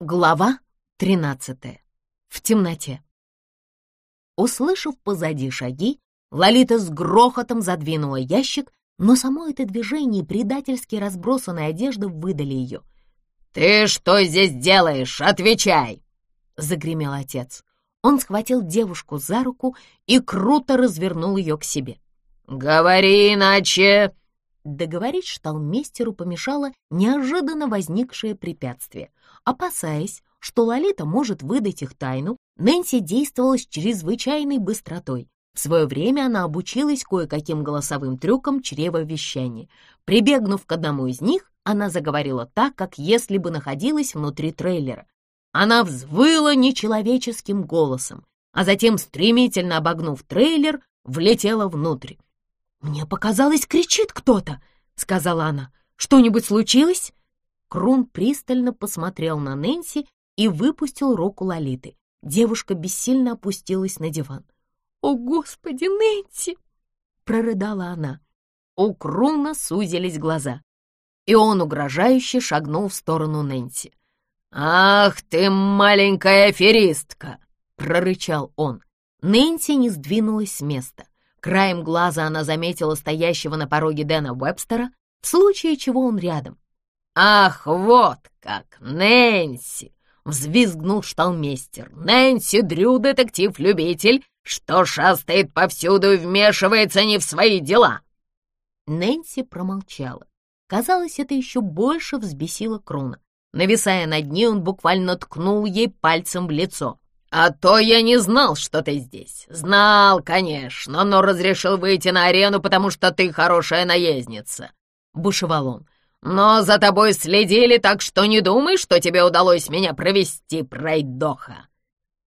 Глава 13. В темноте. Услышав позади шаги, Лолита с грохотом задвинула ящик, но само это движение и предательски разбросанная одежда выдали ее. «Ты что здесь делаешь? Отвечай!» — загремел отец. Он схватил девушку за руку и круто развернул ее к себе. «Говори иначе!» Договорить шталмейстеру помешало неожиданно возникшее препятствие. Опасаясь, что Лолита может выдать их тайну, Нэнси действовала с чрезвычайной быстротой. В свое время она обучилась кое-каким голосовым трюкам чревовещания. Прибегнув к одному из них, она заговорила так, как если бы находилась внутри трейлера. Она взвыла нечеловеческим голосом, а затем, стремительно обогнув трейлер, влетела внутрь. «Мне показалось, кричит кто-то», — сказала она. «Что-нибудь случилось?» Крун пристально посмотрел на Нэнси и выпустил руку Лолиты. Девушка бессильно опустилась на диван. «О, Господи, Нэнси!» — прорыдала она. У Круна сузились глаза, и он угрожающе шагнул в сторону Нэнси. «Ах ты, маленькая аферистка!» — прорычал он. Нэнси не сдвинулась с места. Краем глаза она заметила стоящего на пороге Дэна Уэбстера, в случае чего он рядом. «Ах, вот как, Нэнси!» — взвизгнул шталмейстер. «Нэнси Дрю, детектив-любитель, что шастает повсюду и вмешивается не в свои дела!» Нэнси промолчала. Казалось, это еще больше взбесило Крона. Нависая над ней, он буквально ткнул ей пальцем в лицо. «А то я не знал, что ты здесь. Знал, конечно, но разрешил выйти на арену, потому что ты хорошая наездница», — бушевал он. «Но за тобой следили, так что не думай, что тебе удалось меня провести, пройдоха».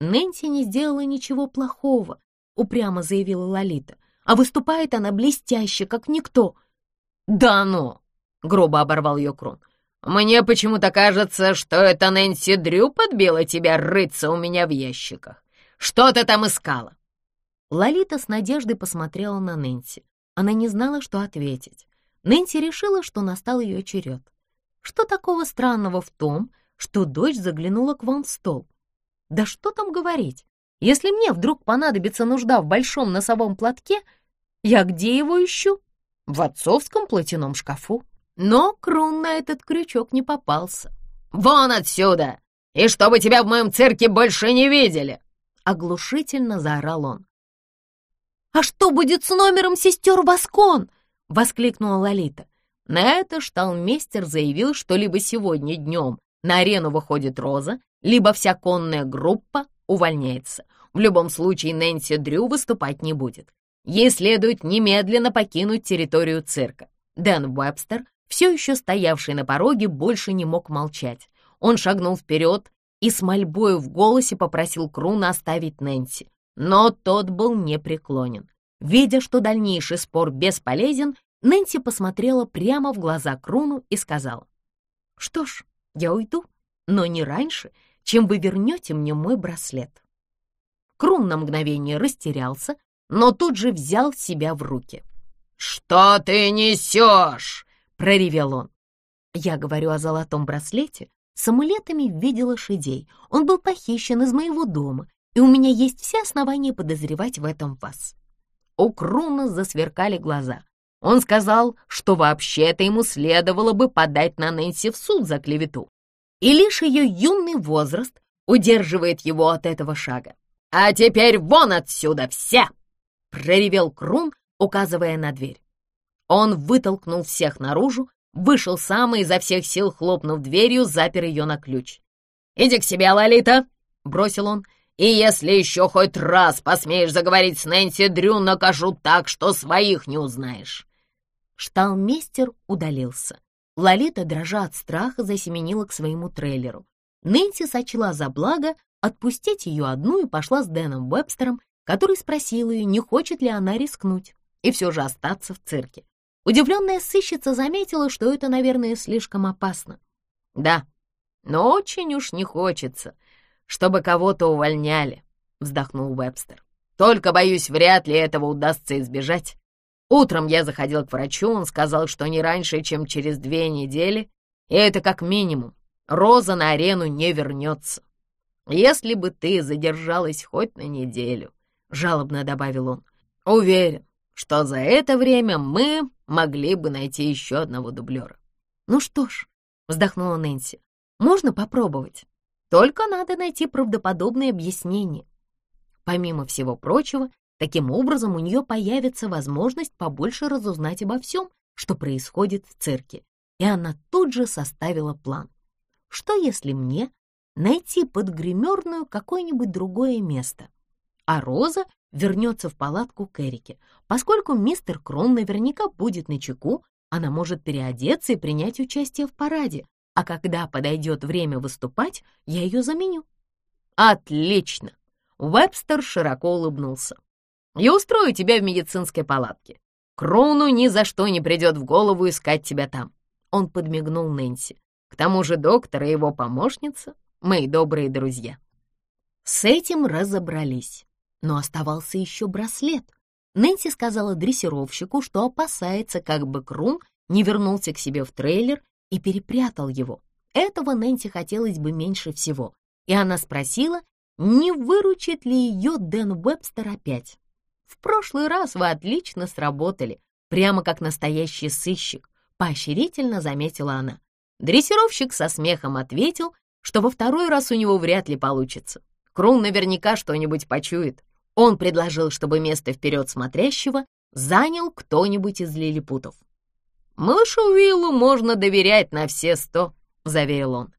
«Нэнси не сделала ничего плохого», — упрямо заявила Лолита. «А выступает она блестяще, как никто». «Да ну!» — грубо оборвал ее Крон. Мне почему-то кажется, что это Нэнси Дрю подбила тебя рыться у меня в ящиках. Что ты там искала?» Лолита с надеждой посмотрела на Нэнси. Она не знала, что ответить. Нэнси решила, что настал ее черед. Что такого странного в том, что дочь заглянула к вам в стол? Да что там говорить? Если мне вдруг понадобится нужда в большом носовом платке, я где его ищу? В отцовском платяном шкафу. Но Крун на этот крючок не попался. «Вон отсюда! И чтобы тебя в моем цирке больше не видели!» Оглушительно заорал он. «А что будет с номером сестер Баскон?» — воскликнула Лолита. На это шталмейстер заявил, что либо сегодня днем на арену выходит Роза, либо вся конная группа увольняется. В любом случае Нэнси Дрю выступать не будет. Ей следует немедленно покинуть территорию цирка. Дэн Уэбстер все еще стоявший на пороге, больше не мог молчать. Он шагнул вперед и с мольбою в голосе попросил Круна оставить Нэнси. Но тот был непреклонен. Видя, что дальнейший спор бесполезен, Нэнси посмотрела прямо в глаза Круну и сказала, «Что ж, я уйду, но не раньше, чем вы вернете мне мой браслет». Крун на мгновение растерялся, но тут же взял себя в руки. «Что ты несешь?» проревел он. Я говорю о золотом браслете с амулетами в виде лошадей. Он был похищен из моего дома, и у меня есть все основания подозревать в этом вас. У Круна засверкали глаза. Он сказал, что вообще-то ему следовало бы подать на Нэнси в суд за клевету. И лишь ее юный возраст удерживает его от этого шага. «А теперь вон отсюда все!» — проревел Крун, указывая на дверь. Он вытолкнул всех наружу, вышел сам и изо всех сил, хлопнув дверью, запер ее на ключ. «Иди к себе, Лолита!» — бросил он. «И если еще хоть раз посмеешь заговорить с Нэнси Дрю, накажу так, что своих не узнаешь!» Шталмейстер удалился. Лолита, дрожа от страха, засеменила к своему трейлеру. Нэнси сочла за благо отпустить ее одну и пошла с Дэном Вебстером, который спросил ее, не хочет ли она рискнуть и все же остаться в цирке. Удивленная сыщица заметила, что это, наверное, слишком опасно. «Да, но очень уж не хочется, чтобы кого-то увольняли», — вздохнул Вебстер. «Только, боюсь, вряд ли этого удастся избежать. Утром я заходил к врачу, он сказал, что не раньше, чем через две недели, и это как минимум. Роза на арену не вернется. Если бы ты задержалась хоть на неделю, — жалобно добавил он, — уверен, что за это время мы могли бы найти еще одного дублера. Ну что ж, — вздохнула Нэнси, — можно попробовать. Только надо найти правдоподобное объяснение. Помимо всего прочего, таким образом у нее появится возможность побольше разузнать обо всем, что происходит в цирке, и она тут же составила план. Что если мне найти под гримерную какое-нибудь другое место, а Роза вернется в палатку к Эрике, поскольку мистер Крон наверняка будет на чеку, она может переодеться и принять участие в параде, а когда подойдет время выступать, я ее заменю. Отлично! Вебстер широко улыбнулся. Я устрою тебя в медицинской палатке. Кроуну ни за что не придет в голову искать тебя там. Он подмигнул Нэнси. К тому же доктор и его помощница — мои добрые друзья. С этим разобрались. Но оставался еще браслет. Нэнси сказала дрессировщику, что опасается, как бы Крун не вернулся к себе в трейлер и перепрятал его. Этого Нэнси хотелось бы меньше всего, и она спросила, не выручит ли ее Дэн Уэбстер опять. «В прошлый раз вы отлично сработали, прямо как настоящий сыщик», поощрительно заметила она. Дрессировщик со смехом ответил, что во второй раз у него вряд ли получится. Крун наверняка что-нибудь почует. Он предложил, чтобы место вперед смотрящего занял кто-нибудь из лилипутов. «Малышу Уиллу можно доверять на все сто», — заверил он.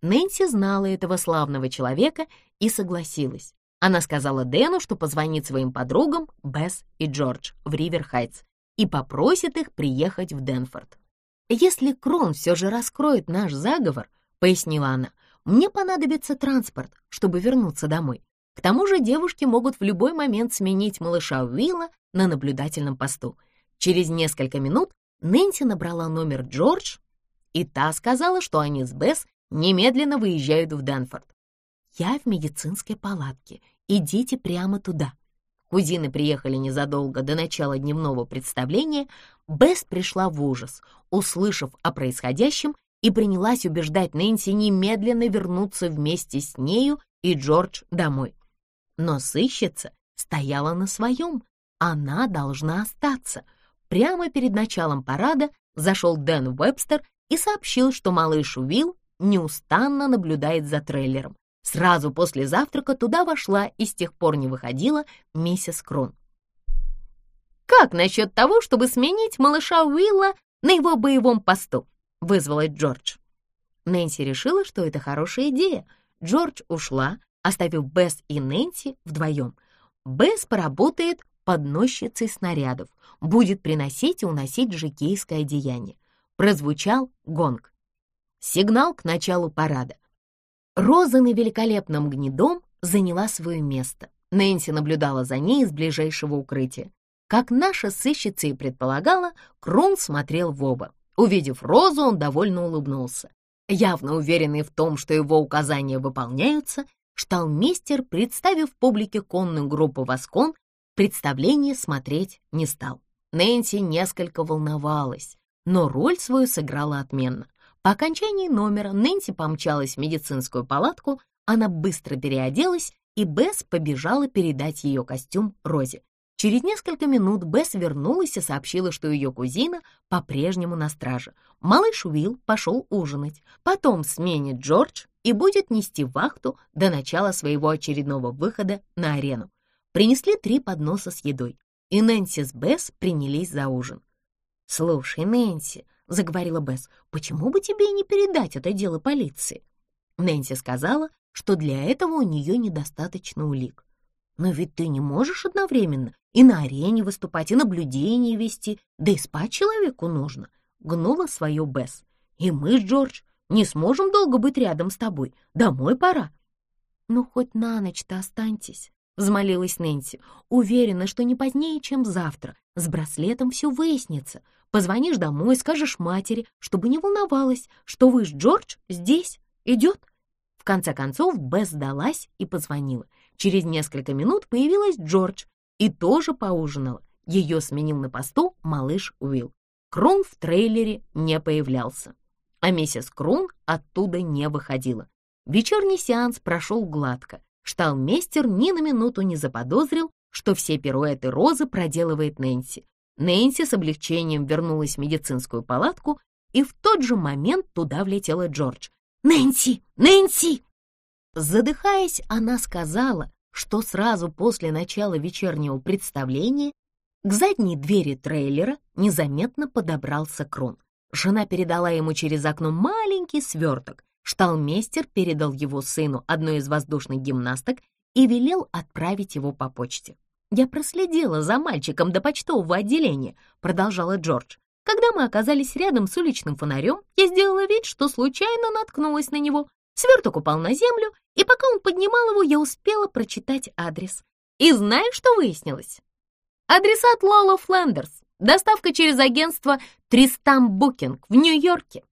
Нэнси знала этого славного человека и согласилась. Она сказала Дэну, что позвонит своим подругам Бесс и Джордж в Ривер-Хайтс и попросит их приехать в Денфорд. «Если Крон все же раскроет наш заговор», — пояснила она, «мне понадобится транспорт, чтобы вернуться домой. К тому же девушки могут в любой момент сменить малыша Уилла на наблюдательном посту. Через несколько минут Нэнси набрала номер Джордж, и та сказала, что они с Бесс немедленно выезжают в Денфорд. «Я в медицинской палатке. Идите прямо туда». Кузины приехали незадолго до начала дневного представления. Бесс пришла в ужас, услышав о происходящем, и принялась убеждать Нэнси немедленно вернуться вместе с нею и Джордж домой. Но сыщица стояла на своем. Она должна остаться. Прямо перед началом парада зашел Дэн Вебстер и сообщил, что малыш Уилл неустанно наблюдает за трейлером. Сразу после завтрака туда вошла и с тех пор не выходила миссис Крон. «Как насчет того, чтобы сменить малыша Уилла на его боевом посту?» — вызвала Джордж. Нэнси решила, что это хорошая идея. Джордж ушла, оставив Бесс и Нэнси вдвоем. Бесс поработает подносчицей снарядов, будет приносить и уносить жикейское одеяние. Прозвучал гонг. Сигнал к началу парада. Роза на великолепном гнедом заняла свое место. Нэнси наблюдала за ней из ближайшего укрытия. Как наша сыщица и предполагала, Крон смотрел в оба. Увидев Розу, он довольно улыбнулся. Явно уверенный в том, что его указания выполняются, шталмейстер, представив публике конную группу «Воскон», представление смотреть не стал. Нэнси несколько волновалась, но роль свою сыграла отменно. По окончании номера Нэнси помчалась в медицинскую палатку, она быстро переоделась, и Бесс побежала передать ее костюм Розе. Через несколько минут Бесс вернулась и сообщила, что ее кузина по-прежнему на страже. Малыш Уилл пошел ужинать, потом сменит Джордж и будет нести вахту до начала своего очередного выхода на арену. Принесли три подноса с едой, и Нэнси с Бесс принялись за ужин. «Слушай, Нэнси», — заговорила Бесс, — «почему бы тебе не передать это дело полиции?» Нэнси сказала, что для этого у нее недостаточно улик. «Но ведь ты не можешь одновременно и на арене выступать, и наблюдение вести, да и спать человеку нужно», — гнула свое Бесс. «И мы, Джордж, не сможем долго быть рядом с тобой. Домой пора». «Ну, хоть на ночь-то останьтесь», — взмолилась Нэнси. «Уверена, что не позднее, чем завтра. С браслетом все выяснится. Позвонишь домой, скажешь матери, чтобы не волновалась, что вы с Джордж здесь. Идет?» В конце концов, Бесс сдалась и позвонила. Через несколько минут появилась Джордж и тоже поужинала. Ее сменил на посту малыш Уилл. Крон в трейлере не появлялся. а миссис Крун оттуда не выходила. Вечерний сеанс прошел гладко. Шталмейстер ни на минуту не заподозрил, что все пируэты розы проделывает Нэнси. Нэнси с облегчением вернулась в медицинскую палатку, и в тот же момент туда влетела Джордж. «Нэнси! Нэнси!» Задыхаясь, она сказала, что сразу после начала вечернего представления к задней двери трейлера незаметно подобрался Крон. Жена передала ему через окно маленький сверток. Шталмейстер передал его сыну одной из воздушных гимнасток и велел отправить его по почте. «Я проследила за мальчиком до почтового отделения», — продолжала Джордж. «Когда мы оказались рядом с уличным фонарем, я сделала вид, что случайно наткнулась на него. Сверток упал на землю, и пока он поднимал его, я успела прочитать адрес. И знаешь, что выяснилось? Адресат Лола Флендерс. Доставка через агентство Тристам Букинг в Нью-Йорке.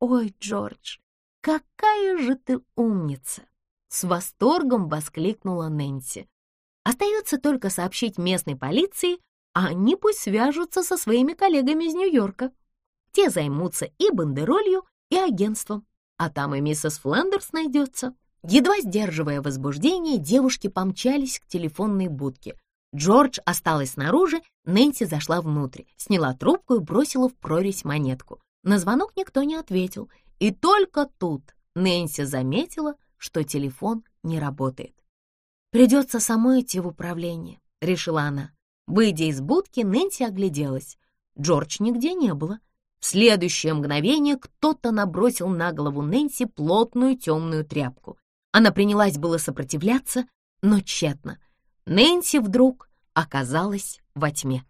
Ой, Джордж, какая же ты умница! С восторгом воскликнула Нэнси. Остается только сообщить местной полиции, а они пусть свяжутся со своими коллегами из Нью-Йорка. Те займутся и бандеролью, и агентством, а там и миссис Флендерс найдется. Едва сдерживая возбуждение, девушки помчались к телефонной будке. Джордж осталась снаружи, Нэнси зашла внутрь, сняла трубку и бросила в прорезь монетку. На звонок никто не ответил, и только тут Нэнси заметила, что телефон не работает. «Придется самой идти в управление», — решила она. Выйдя из будки, Нэнси огляделась. Джордж нигде не было. В следующее мгновение кто-то набросил на голову Нэнси плотную темную тряпку. Она принялась было сопротивляться, но тщетно. Нэнси вдруг оказалась во тьме.